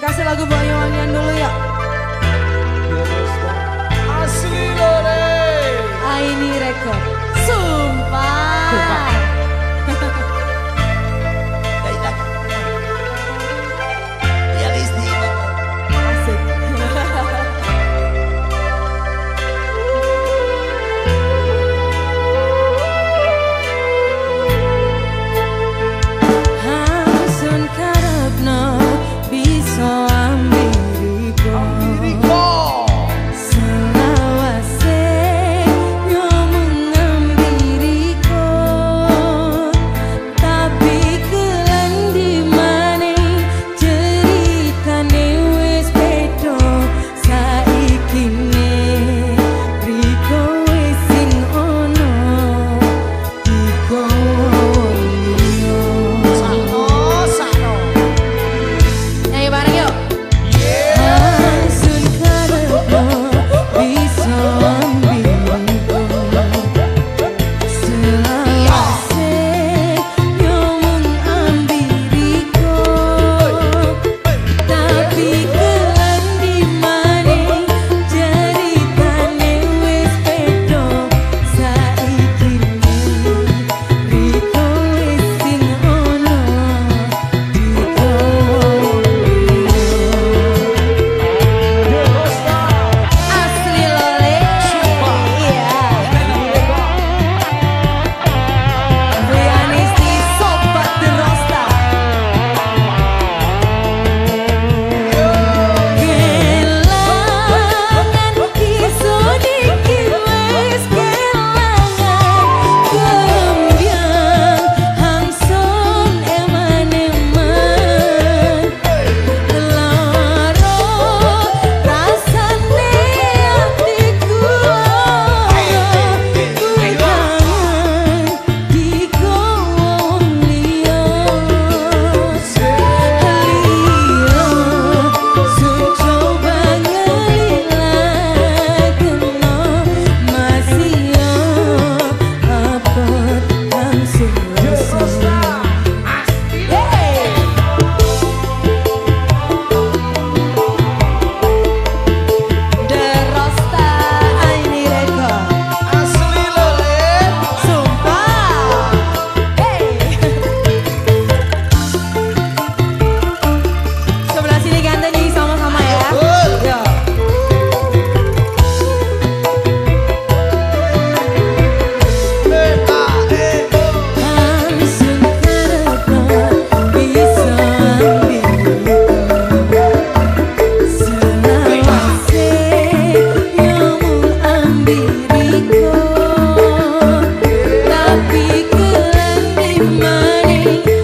Dikasih lagu Banyuwangian dulu ya. day.